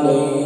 المغضوب